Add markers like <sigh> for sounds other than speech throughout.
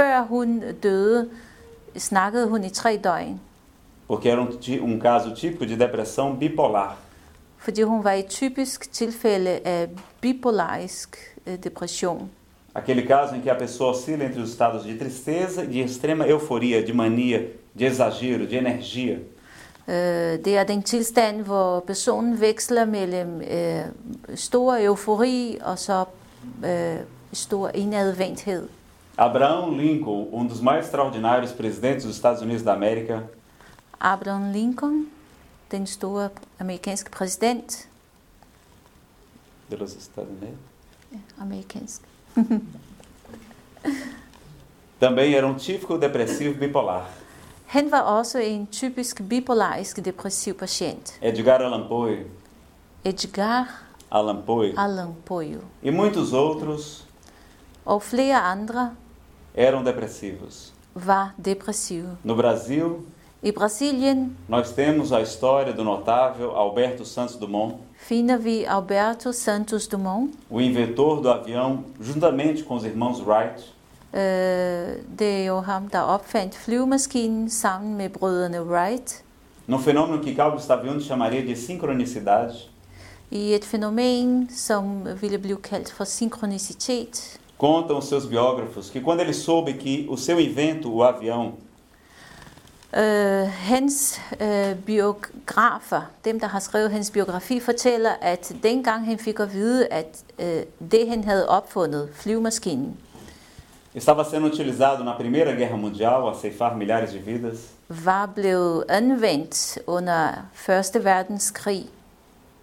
Før hun døde, snakkede hun i tre døgn, porque era um, um caso típico de depressão bipolar. fordi hun var i et typisk tilfælde af bipolarisk øh, depression. Aquele caso em que a pessoa oscila entre os estados de tristeza e de extrema euforia, de mania, de exagero, de energia. Øh, Det er den tilstand, hvor personen veksler mellem øh, stor eufori og så stor indadvendthed. Abraham Lincoln, um dos mais extraordinários presidentes dos Estados Unidos da América, Abraham Lincoln, den store amerikanske præsident, de los Estados Unidos, amerikansk, <laughs> também era um típico depressivo bipolar. han var også en typisk bipolarisk depressiv patient. Edgar Allan Poe, Edgar Allan Poe. Allan Poe. E muitos outros. Og flere andre eram depressivos. var depressive. No Brasil, I Brasilien nós temos a história do notável Alberto Santos Dumont, finder vi Alberto Santos Dumont. o inventor do avião, juntamente com os irmãos Wright, Øh, det er jo ham, der opfandt flyvemaskinen sammen med brødrene Wright num fenômeno que Carl Gustav Jung chamaria de sincronicidade. i et fænomen, som ville blive kaldt for synkronicitet. Contam os seus biógrafos que quando ele soube que o seu invento, o avião, Øh, hans øh, biografer, dem der har skrevet hans biografi, fortæller, at dengang han fik at vide, at øh, det han havde opfundet, flyvemaskinen, estava sendo utilizado na Primeira Guerra Mundial a ceifar milhares de vidas, var blevet anvendt under Første Verdenskrig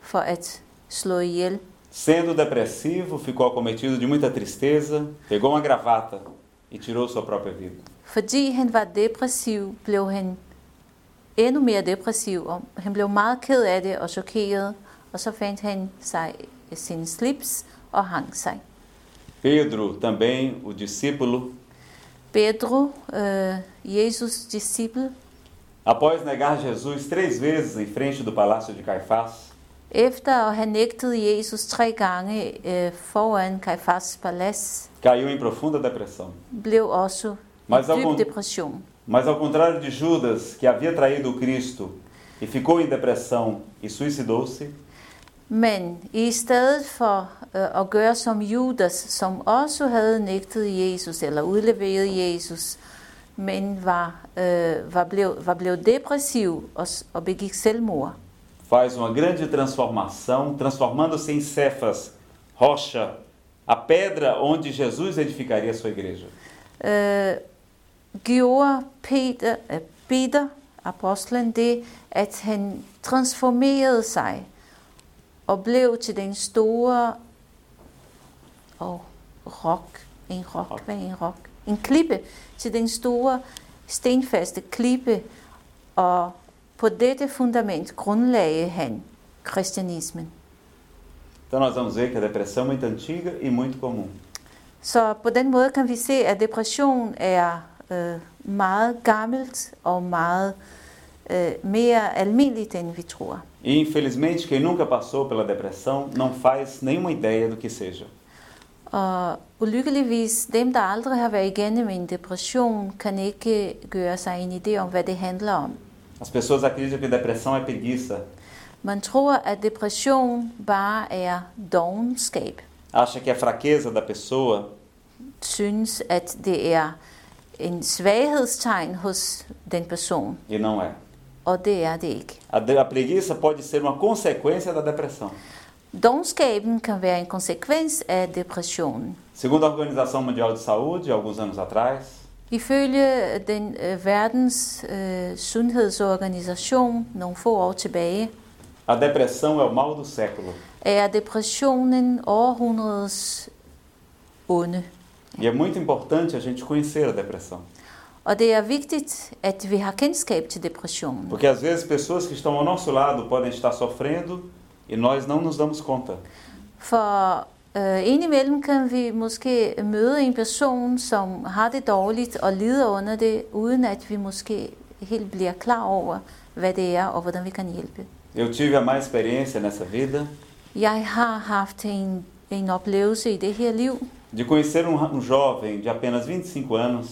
for at slå ihjel. Sendo depressivo, ficou acometido de muita tristeza, pegou uma gravata e tirou sua própria vida. Fordi han var depressiv, blev han endnu mere depressiv, og han blev meget ked af det og chokeret, og så fandt han sig sin slips og hang sig. Pedro, também o discípulo, Pedro, øh, Jesus disciple, após negar Jesus três vezes em frente do palácio de Caifás, efter at have nægtet Jesus tre gange øh, foran Kajfas palads, caiu em profunda depressão. blev også Mas dyb depression. Mas ao contrário de Judas, que havia traído o Cristo e ficou em depressão e suicidou-se, Men i stedet for øh, at gøre som Judas, som også havde nægtet Jesus eller udleveret Jesus, men var, øh, var, blevet, var blevet depressiv og, s- og begik selvmord, faz uma grande transformação, transformando-se em Cefas, rocha, a pedra onde Jesus edificaria a sua igreja. gjorde Peter, øh, Peter, apostlen, det, at han transformerede sig og blev til den store og rock, en rock, Rock. hvad er en rock? En klippe, til den store stenfaste klippe, og på dette fundament grundlagde han kristianismen. Então nós vamos ver que a depressão é muito antiga e muito comum. Så på den måde kan vi se, at depression er øh, meget gammelt og meget øh, mere almindeligt, end vi tror. E infelizmente quem nunca passou pela depressão não faz nenhuma ideia do que seja. Og ulykkeligvis, dem der aldrig har været igennem en depression, kan ikke gøre sig en idé om, hvad det handler om. As pessoas acreditam que depressão é preguiça, Man tror, at depression bare er dogenskab. acha que é fraqueza da pessoa, Synes, at det er en svaghedstegn hos den person, e não é. og det er det ikke. A, de- a preguiça pode ser uma consequência da depressão. Dogenskaben kan være en konsekvens af depressionen. Segundo a Organização Mundial de Saúde, alguns anos atrás, Ifølge den øh, verdens øh, sundhedsorganisation nogle få år tilbage, a depressão é o mal do século. er depressionen århundredets onde. E é muito importante a gente conhecer a depressão. Og det er vigtigt, at vi har kendskab til depressionen. Porque às vezes pessoas que estão ao nosso lado podem estar sofrendo e nós não nos damos conta. For øh, indimellem kan vi måske møde en person, som har det dårligt og lider under det, uden at vi måske helt bliver klar over, hvad det er og hvordan vi kan hjælpe. Eu tive a má experiência nessa vida Jeg har haft en, en oplevelse i det her liv, de conhecer um, um jovem de apenas 25 anos